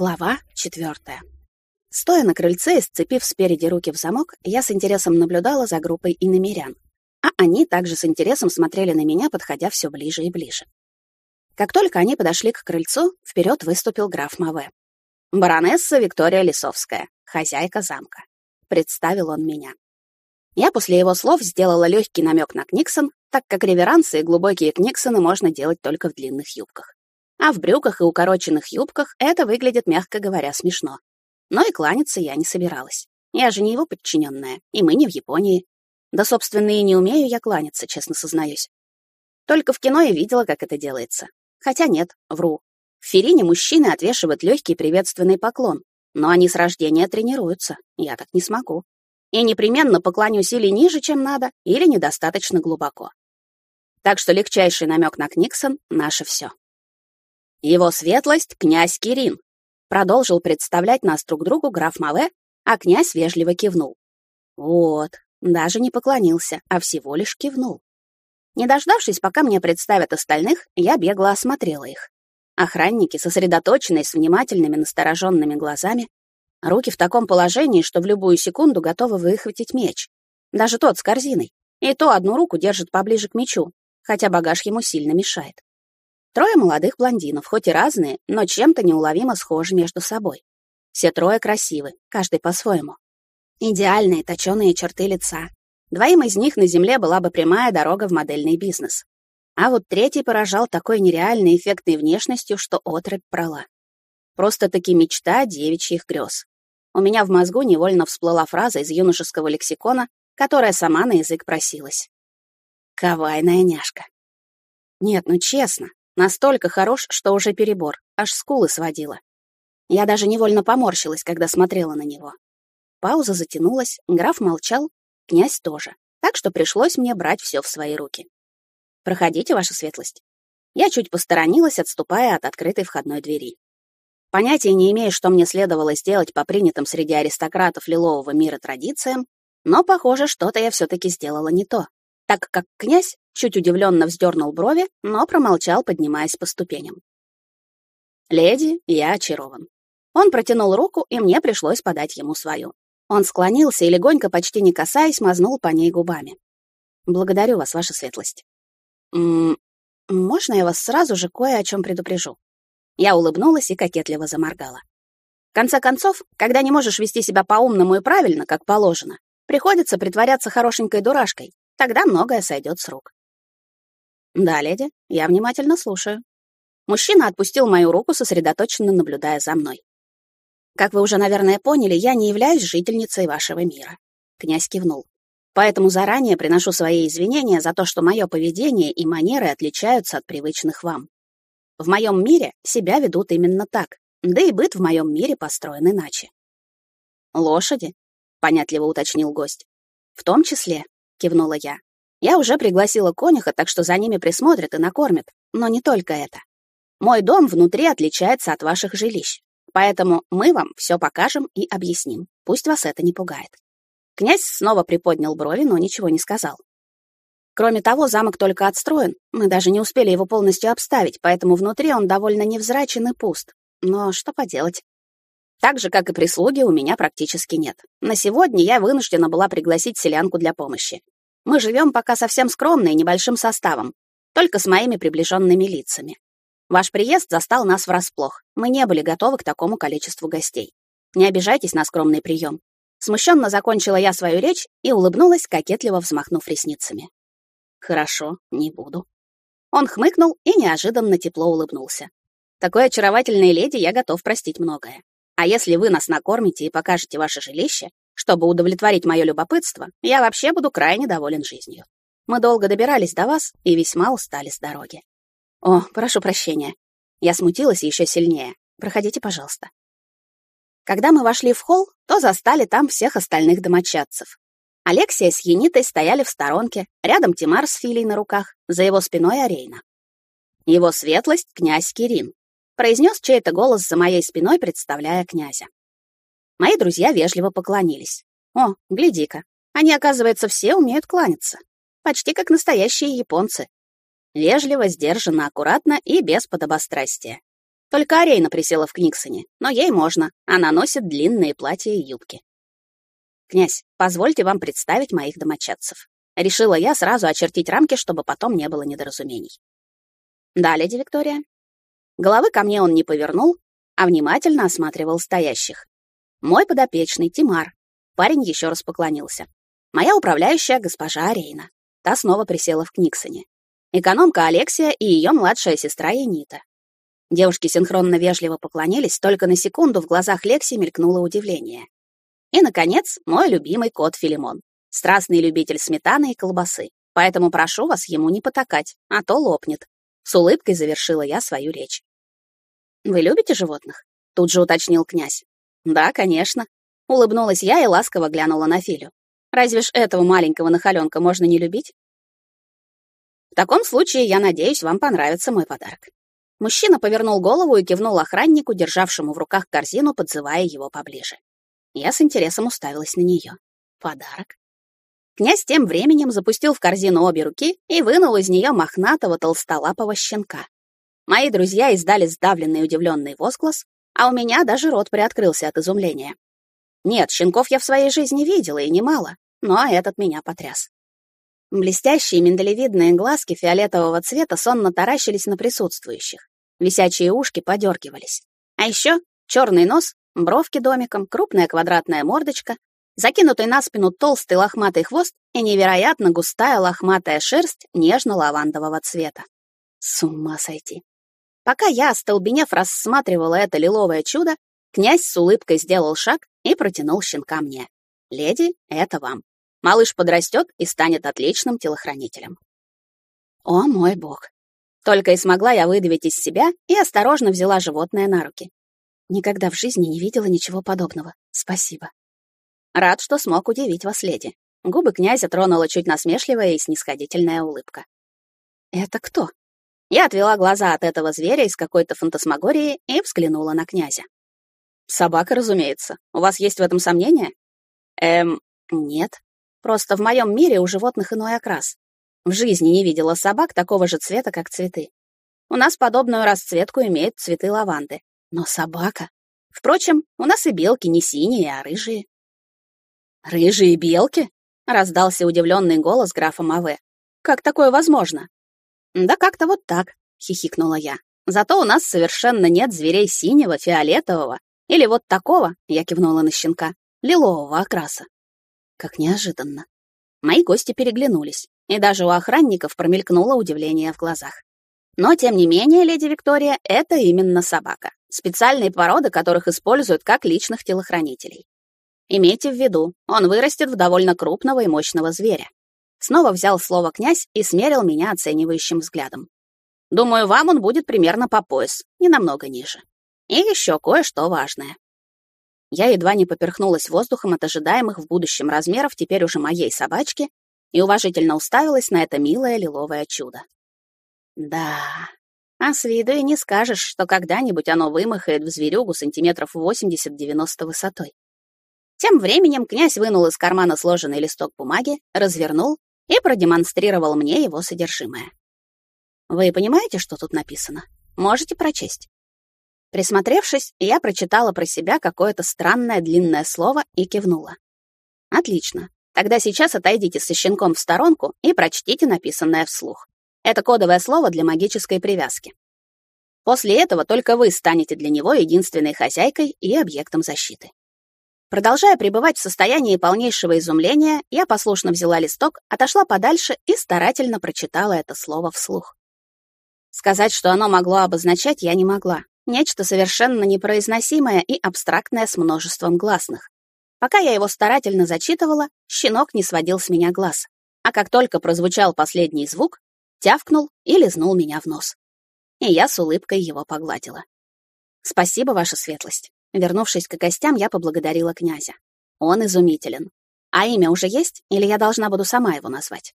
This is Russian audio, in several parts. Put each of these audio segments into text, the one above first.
Глава четвертая. Стоя на крыльце и сцепив спереди руки в замок, я с интересом наблюдала за группой иномерян. А они также с интересом смотрели на меня, подходя все ближе и ближе. Как только они подошли к крыльцу, вперед выступил граф Маве. «Баронесса Виктория Лисовская, хозяйка замка», — представил он меня. Я после его слов сделала легкий намек на Книксон, так как реверансы и глубокие Книксоны можно делать только в длинных юбках. А в брюках и укороченных юбках это выглядит, мягко говоря, смешно. Но и кланяться я не собиралась. Я же не его подчиненная, и мы не в Японии. Да, собственно, и не умею я кланяться, честно сознаюсь. Только в кино я видела, как это делается. Хотя нет, вру. В Ферине мужчины отвешивают легкий приветственный поклон, но они с рождения тренируются. Я так не смогу. И непременно поклонюсь или ниже, чем надо, или недостаточно глубоко. Так что легчайший намек на Книксон — наше все. Его светлость — князь Кирин. Продолжил представлять нас друг другу граф Маве, а князь вежливо кивнул. Вот, даже не поклонился, а всего лишь кивнул. Не дождавшись, пока мне представят остальных, я бегло осмотрела их. Охранники, сосредоточенные, с внимательными, настороженными глазами, руки в таком положении, что в любую секунду готовы выхватить меч. Даже тот с корзиной. И то одну руку держит поближе к мечу, хотя багаж ему сильно мешает. Трое молодых блондинов, хоть и разные, но чем-то неуловимо схожи между собой. Все трое красивы, каждый по-своему. Идеальные точеные черты лица. Двоим из них на земле была бы прямая дорога в модельный бизнес. А вот третий поражал такой нереальной эффектной внешностью, что отрыбь прала. Просто-таки мечта девичьих грез. У меня в мозгу невольно всплыла фраза из юношеского лексикона, которая сама на язык просилась. Кавайная няшка. Нет, ну честно, Настолько хорош, что уже перебор, аж скулы сводила. Я даже невольно поморщилась, когда смотрела на него. Пауза затянулась, граф молчал, князь тоже, так что пришлось мне брать все в свои руки. «Проходите, ваша светлость». Я чуть посторонилась, отступая от открытой входной двери. Понятия не имею, что мне следовало сделать по принятым среди аристократов лилового мира традициям, но, похоже, что-то я все-таки сделала не то, так как князь Чуть удивленно вздернул брови, но промолчал, поднимаясь по ступеням. «Леди, я очарован». Он протянул руку, и мне пришлось подать ему свою. Он склонился и, легонько, почти не касаясь, мазнул по ней губами. «Благодарю вас, ваша светлость». «М -м, можно я вас сразу же кое о чем предупрежу?» Я улыбнулась и кокетливо заморгала. В конце концов, когда не можешь вести себя по-умному и правильно, как положено, приходится притворяться хорошенькой дурашкой, тогда многое сойдет с рук. «Да, леди, я внимательно слушаю». Мужчина отпустил мою руку, сосредоточенно наблюдая за мной. «Как вы уже, наверное, поняли, я не являюсь жительницей вашего мира». Князь кивнул. «Поэтому заранее приношу свои извинения за то, что мое поведение и манеры отличаются от привычных вам. В моем мире себя ведут именно так, да и быт в моем мире построен иначе». «Лошади?» — понятливо уточнил гость. «В том числе», — кивнула я. Я уже пригласила конюха, так что за ними присмотрят и накормят. Но не только это. Мой дом внутри отличается от ваших жилищ. Поэтому мы вам все покажем и объясним. Пусть вас это не пугает. Князь снова приподнял брови, но ничего не сказал. Кроме того, замок только отстроен. Мы даже не успели его полностью обставить, поэтому внутри он довольно невзрачен и пуст. Но что поделать? Так же, как и прислуги, у меня практически нет. На сегодня я вынуждена была пригласить селянку для помощи. Мы живем пока совсем скромно и небольшим составом, только с моими приближенными лицами. Ваш приезд застал нас врасплох. Мы не были готовы к такому количеству гостей. Не обижайтесь на скромный прием. Смущенно закончила я свою речь и улыбнулась, кокетливо взмахнув ресницами. Хорошо, не буду. Он хмыкнул и неожиданно тепло улыбнулся. Такой очаровательной леди я готов простить многое. А если вы нас накормите и покажете ваше жилище, чтобы удовлетворить мое любопытство, я вообще буду крайне доволен жизнью. Мы долго добирались до вас и весьма устали с дороги. О, прошу прощения. Я смутилась еще сильнее. Проходите, пожалуйста. Когда мы вошли в холл, то застали там всех остальных домочадцев. Алексия с Енитой стояли в сторонке, рядом Тимар с Филей на руках, за его спиной Арейна. Его светлость — князь Кирин, произнес чей-то голос за моей спиной, представляя князя. Мои друзья вежливо поклонились. О, гляди-ка, они, оказывается, все умеют кланяться. Почти как настоящие японцы. Вежливо, сдержанно, аккуратно и без подобострастия. Только Арейна присела в Книксоне, но ей можно, она носит длинные платья и юбки. «Князь, позвольте вам представить моих домочадцев». Решила я сразу очертить рамки, чтобы потом не было недоразумений. «Да, леди Виктория». Головы ко мне он не повернул, а внимательно осматривал стоящих. Мой подопечный, Тимар. Парень еще раз поклонился. Моя управляющая госпожа Арейна. Та снова присела в Книксоне. Экономка Алексия и ее младшая сестра Янита. Девушки синхронно вежливо поклонились, только на секунду в глазах Лекси мелькнуло удивление. И, наконец, мой любимый кот Филимон. Страстный любитель сметаны и колбасы. Поэтому прошу вас ему не потакать, а то лопнет. С улыбкой завершила я свою речь. «Вы любите животных?» Тут же уточнил князь. «Да, конечно». Улыбнулась я и ласково глянула на Филю. «Разве ж этого маленького нахаленка можно не любить?» «В таком случае, я надеюсь, вам понравится мой подарок». Мужчина повернул голову и кивнул охраннику, державшему в руках корзину, подзывая его поближе. Я с интересом уставилась на нее. Подарок. Князь тем временем запустил в корзину обе руки и вынул из нее мохнатого толстолапого щенка. Мои друзья издали сдавленный удивленный возглас, а у меня даже рот приоткрылся от изумления. Нет, щенков я в своей жизни видела, и немало, но этот меня потряс. Блестящие миндалевидные глазки фиолетового цвета сонно таращились на присутствующих. Висячие ушки подергивались. А еще черный нос, бровки домиком, крупная квадратная мордочка, закинутый на спину толстый лохматый хвост и невероятно густая лохматая шерсть нежно-лавандового цвета. С ума сойти. Пока я, остолбенев, рассматривала это лиловое чудо, князь с улыбкой сделал шаг и протянул щенка мне. «Леди, это вам. Малыш подрастет и станет отличным телохранителем». О мой бог! Только и смогла я выдавить из себя и осторожно взяла животное на руки. Никогда в жизни не видела ничего подобного. Спасибо. Рад, что смог удивить вас, леди. Губы князя тронула чуть насмешливая и снисходительная улыбка. «Это кто?» Я отвела глаза от этого зверя из какой-то фантасмагории и взглянула на князя. «Собака, разумеется. У вас есть в этом сомнения?» «Эм, нет. Просто в моем мире у животных иной окрас. В жизни не видела собак такого же цвета, как цветы. У нас подобную расцветку имеют цветы лаванды. Но собака... Впрочем, у нас и белки не синие, а рыжие». «Рыжие белки?» — раздался удивленный голос графа Маве. «Как такое возможно?» «Да как-то вот так», — хихикнула я. «Зато у нас совершенно нет зверей синего, фиолетового или вот такого», — я кивнула на щенка, лилового окраса. Как неожиданно. Мои гости переглянулись, и даже у охранников промелькнуло удивление в глазах. Но, тем не менее, леди Виктория, это именно собака, специальные породы которых используют как личных телохранителей. Имейте в виду, он вырастет в довольно крупного и мощного зверя. Снова взял слово князь и смерил меня оценивающим взглядом. Думаю, вам он будет примерно по пояс, не намного ниже. И еще кое-что важное. Я едва не поперхнулась воздухом от ожидаемых в будущем размеров теперь уже моей собачки и уважительно уставилась на это милое лиловое чудо. Да, а с виду и не скажешь, что когда-нибудь оно вымахает в зверюгу сантиметров 80-90 высотой. Тем временем князь вынул из кармана сложенный листок бумаги, развернул и продемонстрировал мне его содержимое. Вы понимаете, что тут написано? Можете прочесть. Присмотревшись, я прочитала про себя какое-то странное длинное слово и кивнула. Отлично. Тогда сейчас отойдите со щенком в сторонку и прочтите написанное вслух. Это кодовое слово для магической привязки. После этого только вы станете для него единственной хозяйкой и объектом защиты. Продолжая пребывать в состоянии полнейшего изумления, я послушно взяла листок, отошла подальше и старательно прочитала это слово вслух. Сказать, что оно могло обозначать, я не могла. Нечто совершенно непроизносимое и абстрактное с множеством гласных. Пока я его старательно зачитывала, щенок не сводил с меня глаз. А как только прозвучал последний звук, тявкнул и лизнул меня в нос. И я с улыбкой его погладила. «Спасибо, ваша светлость. Вернувшись к гостям, я поблагодарила князя. Он изумителен. А имя уже есть, или я должна буду сама его назвать?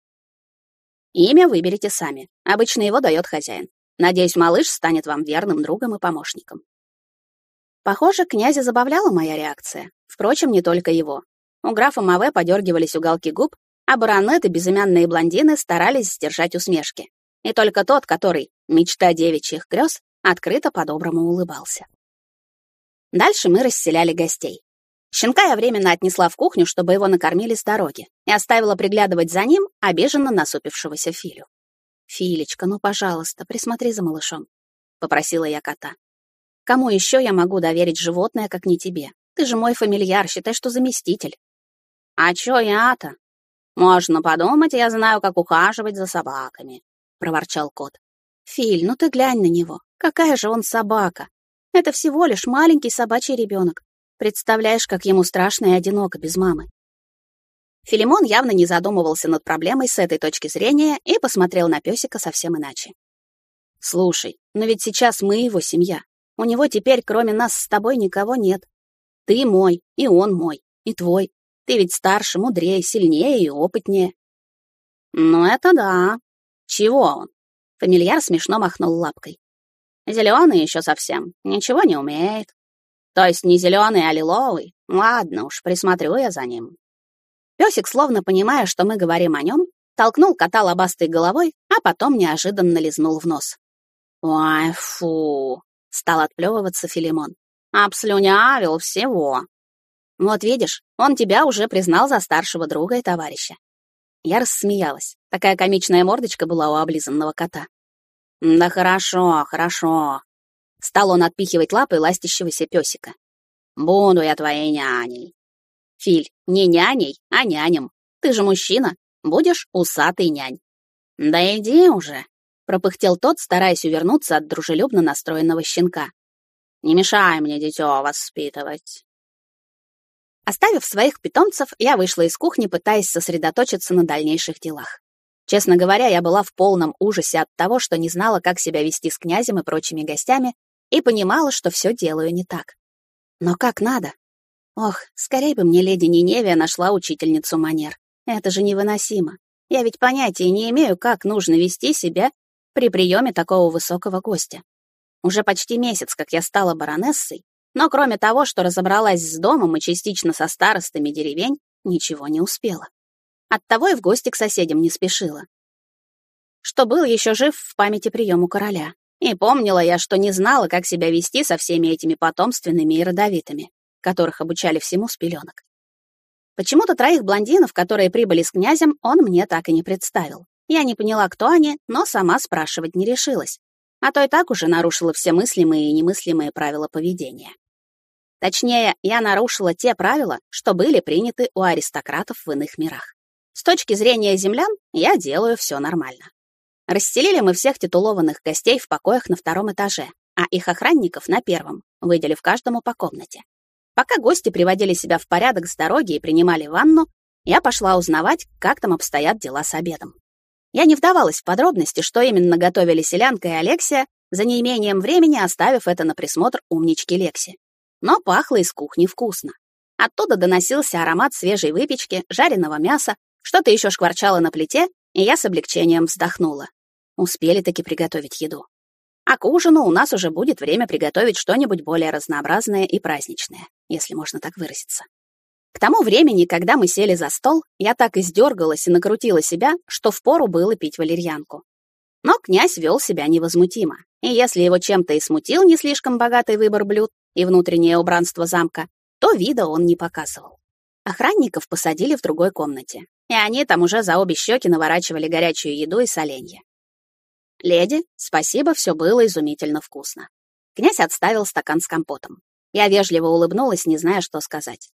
Имя выберите сами. Обычно его дает хозяин. Надеюсь, малыш станет вам верным другом и помощником. Похоже, князя забавляла моя реакция. Впрочем, не только его. У графа Маве подергивались уголки губ, а баронеты, безымянные блондины, старались сдержать усмешки. И только тот, который, мечта девичьих грез, открыто по-доброму улыбался. Дальше мы расселяли гостей. Щенка я временно отнесла в кухню, чтобы его накормили с дороги, и оставила приглядывать за ним обиженно насупившегося Филю. «Филечка, ну, пожалуйста, присмотри за малышом», — попросила я кота. «Кому еще я могу доверить животное, как не тебе? Ты же мой фамильяр, считай, что заместитель». «А чё я-то? Можно подумать, я знаю, как ухаживать за собаками», — проворчал кот. «Филь, ну ты глянь на него. Какая же он собака? Это всего лишь маленький собачий ребенок. Представляешь, как ему страшно и одиноко без мамы. Филимон явно не задумывался над проблемой с этой точки зрения и посмотрел на песика совсем иначе. «Слушай, но ведь сейчас мы его семья. У него теперь, кроме нас с тобой, никого нет. Ты мой, и он мой, и твой. Ты ведь старше, мудрее, сильнее и опытнее». «Ну это да. Чего он?» Фамильяр смешно махнул лапкой. «Зеленый еще совсем, ничего не умеет. То есть не зеленый, а лиловый? Ладно уж, присмотрю я за ним. Песик, словно понимая, что мы говорим о нем, толкнул кота лобастой головой, а потом неожиданно лизнул в нос. «Ой, фу!» — стал отплевываться Филимон. «Обслюнявил всего!» «Вот видишь, он тебя уже признал за старшего друга и товарища». Я рассмеялась. Такая комичная мордочка была у облизанного кота. «Да хорошо, хорошо», Стал он отпихивать лапы ластящегося песика. «Буду я твоей няней». «Филь, не няней, а нянем. Ты же мужчина, будешь усатый нянь». «Да иди уже», — пропыхтел тот, стараясь увернуться от дружелюбно настроенного щенка. «Не мешай мне дитё воспитывать». Оставив своих питомцев, я вышла из кухни, пытаясь сосредоточиться на дальнейших делах. Честно говоря, я была в полном ужасе от того, что не знала, как себя вести с князем и прочими гостями, и понимала, что все делаю не так. Но как надо? Ох, скорее бы мне леди Ниневия нашла учительницу манер. Это же невыносимо. Я ведь понятия не имею, как нужно вести себя при приеме такого высокого гостя. Уже почти месяц, как я стала баронессой, но кроме того, что разобралась с домом и частично со старостами деревень, ничего не успела. Оттого и в гости к соседям не спешила. Что был еще жив в памяти приему короля. И помнила я, что не знала, как себя вести со всеми этими потомственными и родовитыми, которых обучали всему с пеленок. Почему-то троих блондинов, которые прибыли с князем, он мне так и не представил. Я не поняла, кто они, но сама спрашивать не решилась. А то и так уже нарушила все мыслимые и немыслимые правила поведения. Точнее, я нарушила те правила, что были приняты у аристократов в иных мирах. С точки зрения землян, я делаю все нормально. Расселили мы всех титулованных гостей в покоях на втором этаже, а их охранников на первом, выделив каждому по комнате. Пока гости приводили себя в порядок с дороги и принимали ванну, я пошла узнавать, как там обстоят дела с обедом. Я не вдавалась в подробности, что именно готовили селянка и Алексия, за неимением времени оставив это на присмотр умнички Лекси. Но пахло из кухни вкусно. Оттуда доносился аромат свежей выпечки, жареного мяса, что-то еще шкварчало на плите, и я с облегчением вздохнула. Успели таки приготовить еду. А к ужину у нас уже будет время приготовить что-нибудь более разнообразное и праздничное, если можно так выразиться. К тому времени, когда мы сели за стол, я так издергалась и накрутила себя, что впору было пить валерьянку. Но князь вел себя невозмутимо, и если его чем-то и смутил не слишком богатый выбор блюд и внутреннее убранство замка, то вида он не показывал. Охранников посадили в другой комнате, и они там уже за обе щеки наворачивали горячую еду и соленья. «Леди, спасибо, все было изумительно вкусно». Князь отставил стакан с компотом. Я вежливо улыбнулась, не зная, что сказать.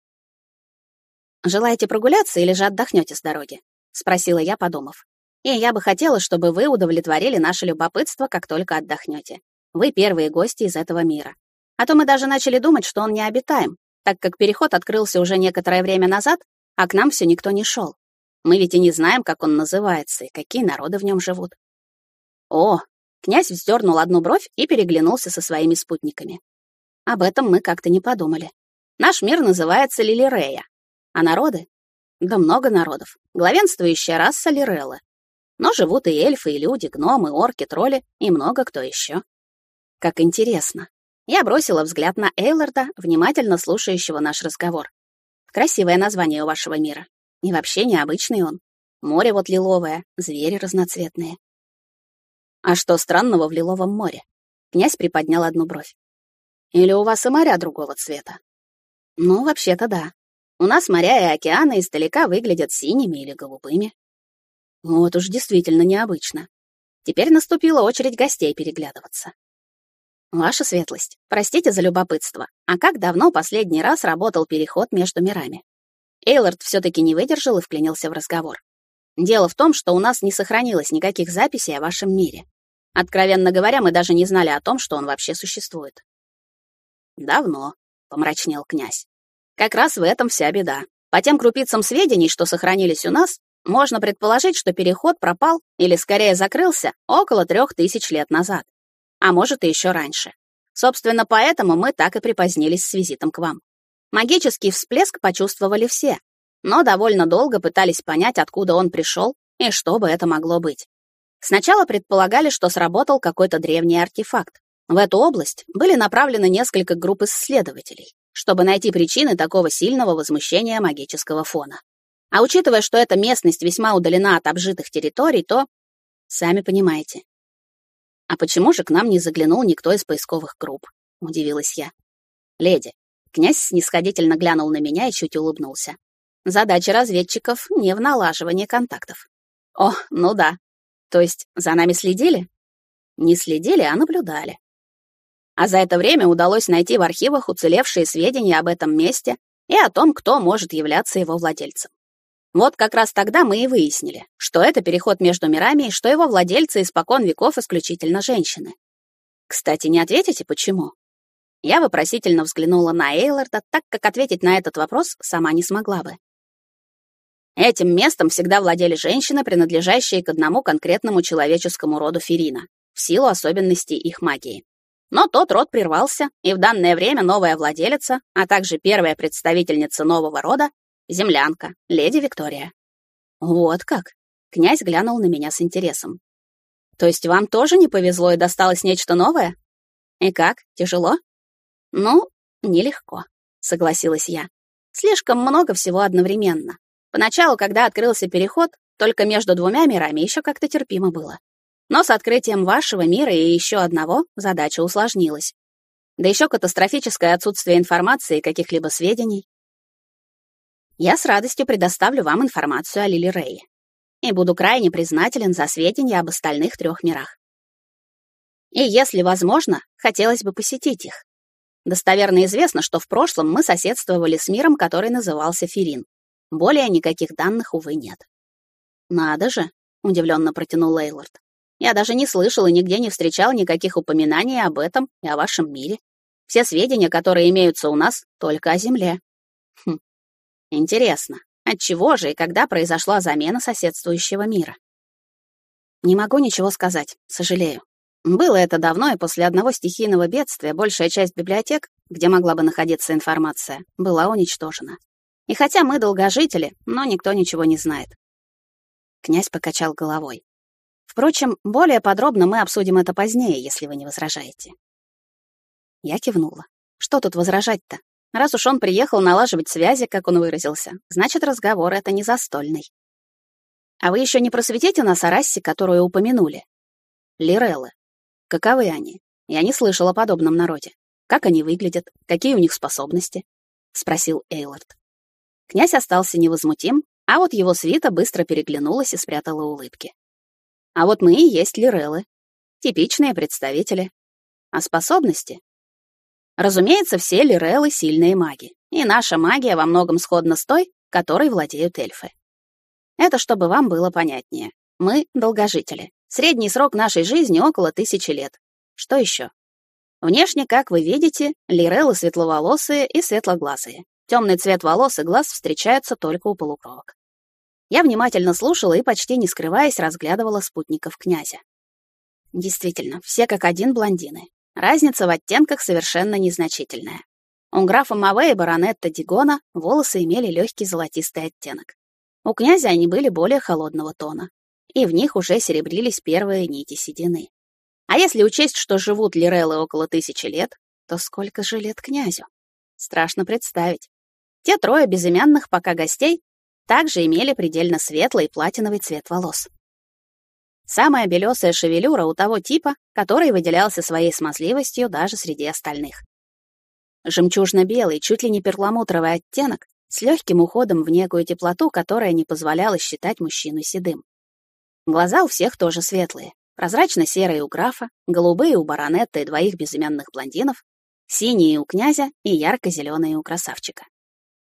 «Желаете прогуляться или же отдохнете с дороги?» — спросила я, подумав. «И я бы хотела, чтобы вы удовлетворили наше любопытство, как только отдохнете. Вы первые гости из этого мира. А то мы даже начали думать, что он необитаем, так как переход открылся уже некоторое время назад, а к нам все никто не шел. Мы ведь и не знаем, как он называется и какие народы в нем живут. О, князь вздернул одну бровь и переглянулся со своими спутниками. Об этом мы как-то не подумали. Наш мир называется Лилирея. А народы? Да много народов. Главенствующая раса Лиреллы. Но живут и эльфы, и люди, гномы, орки, тролли и много кто еще. Как интересно. Я бросила взгляд на Эйларда, внимательно слушающего наш разговор. Красивое название у вашего мира. И вообще необычный он. Море вот лиловое, звери разноцветные. А что странного в Лиловом море? Князь приподнял одну бровь. Или у вас и моря другого цвета? Ну, вообще-то да. У нас моря и океаны издалека выглядят синими или голубыми. Вот уж действительно необычно. Теперь наступила очередь гостей переглядываться. Ваша светлость, простите за любопытство, а как давно последний раз работал переход между мирами? Эйлорд все-таки не выдержал и вклинился в разговор. Дело в том, что у нас не сохранилось никаких записей о вашем мире. Откровенно говоря, мы даже не знали о том, что он вообще существует. Давно, помрачнел князь. Как раз в этом вся беда. По тем крупицам сведений, что сохранились у нас, можно предположить, что переход пропал или скорее закрылся около трех тысяч лет назад. А может и еще раньше. Собственно, поэтому мы так и припозднились с визитом к вам. Магический всплеск почувствовали все, но довольно долго пытались понять, откуда он пришел и что бы это могло быть. Сначала предполагали, что сработал какой-то древний артефакт. В эту область были направлены несколько групп исследователей, чтобы найти причины такого сильного возмущения магического фона. А учитывая, что эта местность весьма удалена от обжитых территорий, то... Сами понимаете. А почему же к нам не заглянул никто из поисковых групп? Удивилась я. Леди, князь снисходительно глянул на меня и чуть улыбнулся. Задача разведчиков не в налаживании контактов. О, ну да. То есть за нами следили? Не следили, а наблюдали. А за это время удалось найти в архивах уцелевшие сведения об этом месте и о том, кто может являться его владельцем. Вот как раз тогда мы и выяснили, что это переход между мирами и что его владельцы испокон веков исключительно женщины. Кстати, не ответите, почему? Я вопросительно взглянула на Эйларда, так как ответить на этот вопрос сама не смогла бы. Этим местом всегда владели женщины, принадлежащие к одному конкретному человеческому роду Ферина, в силу особенностей их магии. Но тот род прервался, и в данное время новая владелица, а также первая представительница нового рода — землянка, леди Виктория. Вот как? Князь глянул на меня с интересом. То есть вам тоже не повезло и досталось нечто новое? И как, тяжело? Ну, нелегко, согласилась я. Слишком много всего одновременно. Поначалу, когда открылся переход, только между двумя мирами еще как-то терпимо было. Но с открытием вашего мира и еще одного задача усложнилась. Да еще катастрофическое отсутствие информации и каких-либо сведений. Я с радостью предоставлю вам информацию о Лили Рее. И буду крайне признателен за сведения об остальных трех мирах. И если возможно, хотелось бы посетить их. Достоверно известно, что в прошлом мы соседствовали с миром, который назывался Ферин. Более никаких данных, увы, нет. «Надо же», — удивленно протянул Лейлорд. «Я даже не слышал и нигде не встречал никаких упоминаний об этом и о вашем мире. Все сведения, которые имеются у нас, только о Земле». Хм, интересно, от чего же и когда произошла замена соседствующего мира? Не могу ничего сказать, сожалею. Было это давно, и после одного стихийного бедствия большая часть библиотек, где могла бы находиться информация, была уничтожена. И хотя мы долгожители, но никто ничего не знает. Князь покачал головой. Впрочем, более подробно мы обсудим это позднее, если вы не возражаете. Я кивнула. Что тут возражать-то? Раз уж он приехал налаживать связи, как он выразился, значит, разговор это не застольный. А вы еще не просветите нас о расе, которую упомянули? Лиреллы. Каковы они? Я не слышала о подобном народе. Как они выглядят? Какие у них способности? Спросил Эйлорд. Князь остался невозмутим, а вот его свита быстро переглянулась и спрятала улыбки. А вот мы и есть лиреллы. Типичные представители. А способности? Разумеется, все лиреллы — сильные маги. И наша магия во многом сходна с той, которой владеют эльфы. Это чтобы вам было понятнее. Мы — долгожители. Средний срок нашей жизни около тысячи лет. Что еще? Внешне, как вы видите, лиреллы светловолосые и светлоглазые. Темный цвет волос и глаз встречаются только у полукровок. Я внимательно слушала и, почти не скрываясь, разглядывала спутников князя. Действительно, все как один блондины. Разница в оттенках совершенно незначительная. У графа Маве и баронетта Дигона волосы имели легкий золотистый оттенок. У князя они были более холодного тона, и в них уже серебрились первые нити седины. А если учесть, что живут лиреллы около тысячи лет, то сколько же лет князю? Страшно представить. Те трое безымянных пока гостей также имели предельно светлый платиновый цвет волос. Самая белесая шевелюра у того типа, который выделялся своей смазливостью даже среди остальных. Жемчужно-белый, чуть ли не перламутровый оттенок с легким уходом в некую теплоту, которая не позволяла считать мужчину седым. Глаза у всех тоже светлые, прозрачно-серые у графа, голубые у баронетта и двоих безымянных блондинов, синие у князя и ярко-зеленые у красавчика.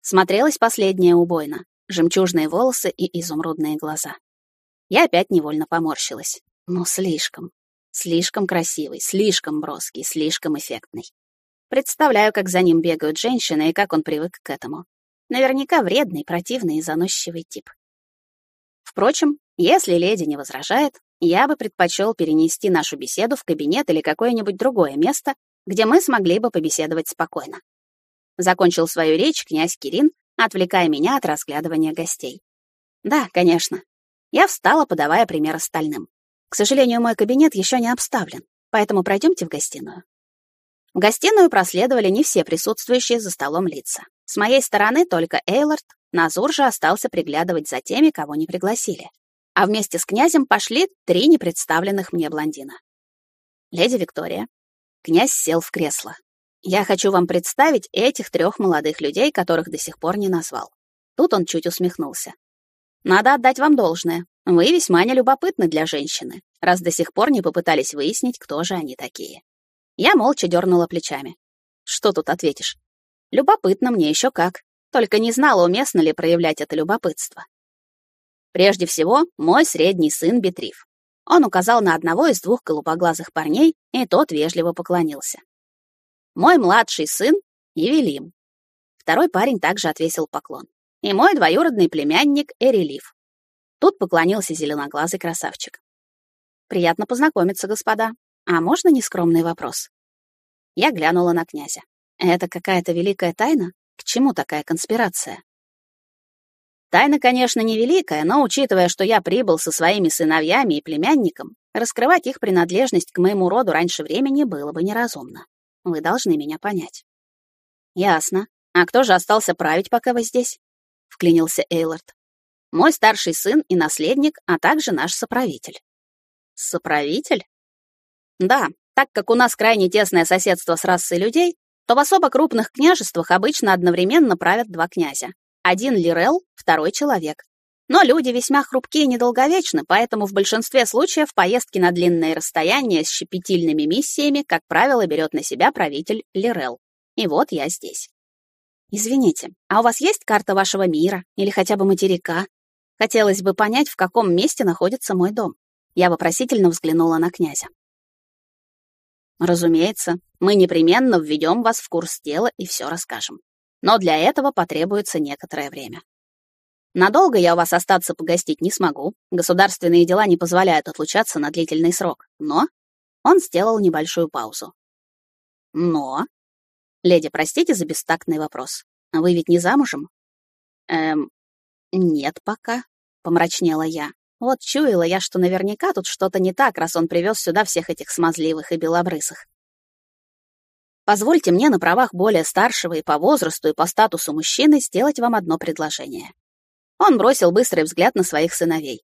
Смотрелась последняя убойно, жемчужные волосы и изумрудные глаза. Я опять невольно поморщилась. Ну, слишком. Слишком красивый, слишком броский, слишком эффектный. Представляю, как за ним бегают женщины и как он привык к этому. Наверняка вредный, противный и заносчивый тип. Впрочем, если леди не возражает, я бы предпочел перенести нашу беседу в кабинет или какое-нибудь другое место, где мы смогли бы побеседовать спокойно. Закончил свою речь князь Кирин, отвлекая меня от разглядывания гостей. Да, конечно. Я встала, подавая пример остальным. К сожалению, мой кабинет еще не обставлен, поэтому пройдемте в гостиную. В гостиную проследовали не все присутствующие за столом лица. С моей стороны только Эйлорд, Назур же остался приглядывать за теми, кого не пригласили. А вместе с князем пошли три непредставленных мне блондина. Леди Виктория. Князь сел в кресло. Я хочу вам представить этих трех молодых людей, которых до сих пор не назвал. Тут он чуть усмехнулся. Надо отдать вам должное. Вы весьма нелюбопытны для женщины, раз до сих пор не попытались выяснить, кто же они такие. Я молча дернула плечами. Что тут ответишь? Любопытно мне еще как. Только не знала, уместно ли проявлять это любопытство. Прежде всего, мой средний сын Бетриф. Он указал на одного из двух голубоглазых парней, и тот вежливо поклонился. Мой младший сын Евелим. Второй парень также отвесил поклон. И мой двоюродный племянник Эрелив. Тут поклонился зеленоглазый красавчик. Приятно познакомиться, господа. А можно нескромный вопрос? Я глянула на князя. Это какая-то великая тайна? К чему такая конспирация? Тайна, конечно, невеликая, но учитывая, что я прибыл со своими сыновьями и племянником, раскрывать их принадлежность к моему роду раньше времени было бы неразумно. Вы должны меня понять. Ясно. А кто же остался править, пока вы здесь? Вклинился Эйлорд. Мой старший сын и наследник, а также наш соправитель. Соправитель? Да, так как у нас крайне тесное соседство с расой людей, то в особо крупных княжествах обычно одновременно правят два князя. Один Лирел, второй человек. Но люди весьма хрупкие и недолговечны, поэтому в большинстве случаев поездки на длинные расстояния с щепетильными миссиями, как правило, берет на себя правитель Лирел. И вот я здесь. Извините, а у вас есть карта вашего мира или хотя бы материка? Хотелось бы понять, в каком месте находится мой дом. Я вопросительно взглянула на князя. Разумеется, мы непременно введем вас в курс дела и все расскажем. Но для этого потребуется некоторое время. Надолго я у вас остаться погостить не смогу. Государственные дела не позволяют отлучаться на длительный срок. Но он сделал небольшую паузу. Но... Леди, простите за бестактный вопрос. Вы ведь не замужем? Эм, нет пока, помрачнела я. Вот чуяла я, что наверняка тут что-то не так, раз он привез сюда всех этих смазливых и белобрысых. Позвольте мне на правах более старшего и по возрасту, и по статусу мужчины сделать вам одно предложение. Он бросил быстрый взгляд на своих сыновей.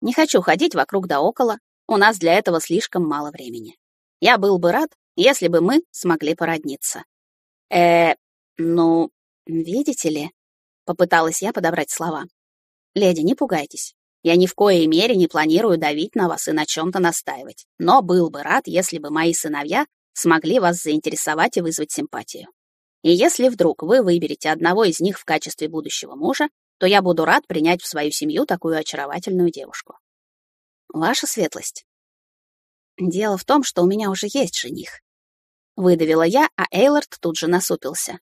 Не хочу ходить вокруг да около, у нас для этого слишком мало времени. Я был бы рад, если бы мы смогли породниться. Э, ну, видите ли, попыталась я подобрать слова. Леди, не пугайтесь. Я ни в коей мере не планирую давить на вас и на чем-то настаивать, но был бы рад, если бы мои сыновья смогли вас заинтересовать и вызвать симпатию. И если вдруг вы выберете одного из них в качестве будущего мужа, то я буду рад принять в свою семью такую очаровательную девушку. Ваша светлость. Дело в том, что у меня уже есть жених. Выдавила я, а Эйлорд тут же насупился.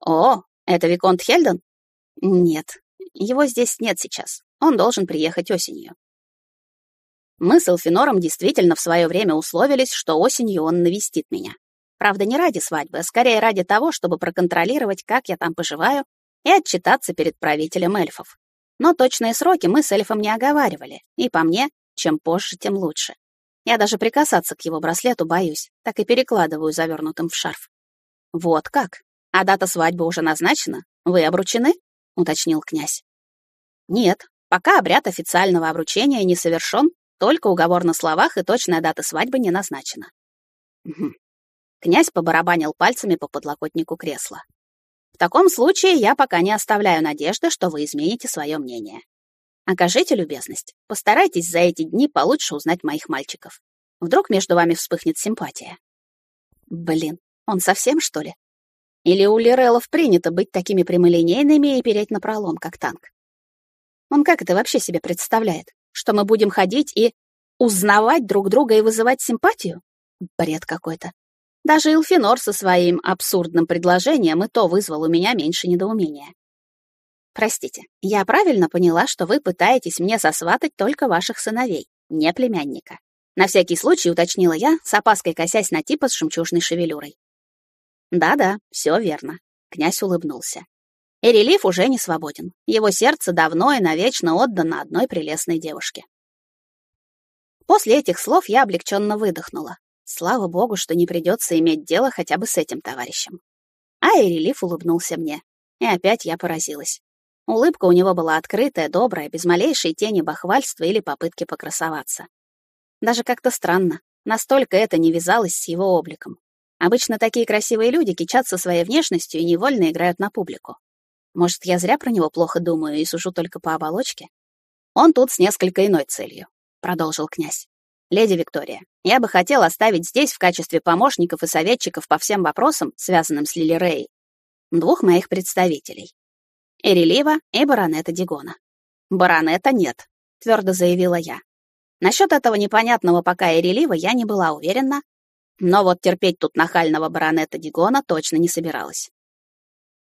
О, это Виконт Хельден? Нет, его здесь нет сейчас. Он должен приехать осенью. Мы с Элфинором действительно в свое время условились, что осенью он навестит меня. Правда, не ради свадьбы, а скорее ради того, чтобы проконтролировать, как я там поживаю, и отчитаться перед правителем эльфов. Но точные сроки мы с эльфом не оговаривали, и по мне, чем позже, тем лучше. Я даже прикасаться к его браслету боюсь, так и перекладываю завернутым в шарф. Вот как? А дата свадьбы уже назначена? Вы обручены? уточнил князь. Нет, пока обряд официального обручения не совершен, только уговор на словах, и точная дата свадьбы не назначена. Угу. Князь побарабанил пальцами по подлокотнику кресла. В таком случае я пока не оставляю надежды, что вы измените свое мнение. Окажите любезность. Постарайтесь за эти дни получше узнать моих мальчиков. Вдруг между вами вспыхнет симпатия. Блин, он совсем, что ли? Или у Лирелов принято быть такими прямолинейными и переть на пролом, как танк? Он как это вообще себе представляет? Что мы будем ходить и узнавать друг друга и вызывать симпатию? Бред какой-то. Даже Илфинор со своим абсурдным предложением и то вызвал у меня меньше недоумения. Простите, я правильно поняла, что вы пытаетесь мне сосватать только ваших сыновей, не племянника. На всякий случай уточнила я, с опаской косясь на типа с жемчужной шевелюрой. Да-да, все верно. Князь улыбнулся. И релиф уже не свободен. Его сердце давно и навечно отдано одной прелестной девушке. После этих слов я облегченно выдохнула. Слава богу, что не придется иметь дело хотя бы с этим товарищем. А Эрелиф улыбнулся мне. И опять я поразилась. Улыбка у него была открытая, добрая, без малейшей тени бахвальства или попытки покрасоваться. Даже как-то странно. Настолько это не вязалось с его обликом. Обычно такие красивые люди кичатся своей внешностью и невольно играют на публику. Может, я зря про него плохо думаю и сужу только по оболочке? Он тут с несколько иной целью, продолжил князь. Леди Виктория, я бы хотел оставить здесь в качестве помощников и советчиков по всем вопросам, связанным с Лили Рэй, двух моих представителей. Эрелива и баронета Дигона. Баронета нет, твердо заявила я. Насчет этого непонятного пока и релива я не была уверена, но вот терпеть тут нахального баронета Дигона точно не собиралась.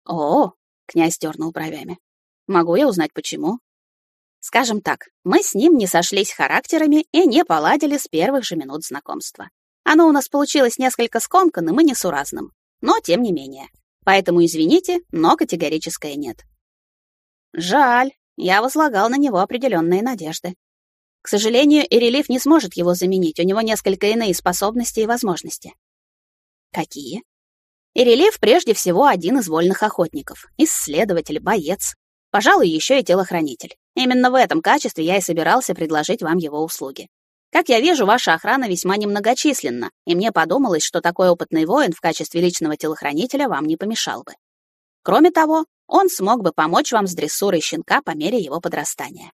«О!» — князь дернул бровями. «Могу я узнать, почему?» Скажем так, мы с ним не сошлись характерами и не поладили с первых же минут знакомства. Оно у нас получилось несколько скомканным и несуразным, но тем не менее. Поэтому извините, но категорическое нет. Жаль, я возлагал на него определенные надежды. К сожалению, Ирелиф не сможет его заменить, у него несколько иные способности и возможности. Какие? Ирелиф прежде всего один из вольных охотников, исследователь, боец, пожалуй, еще и телохранитель. Именно в этом качестве я и собирался предложить вам его услуги. Как я вижу, ваша охрана весьма немногочисленна, и мне подумалось, что такой опытный воин в качестве личного телохранителя вам не помешал бы. Кроме того, он смог бы помочь вам с дрессурой щенка по мере его подрастания.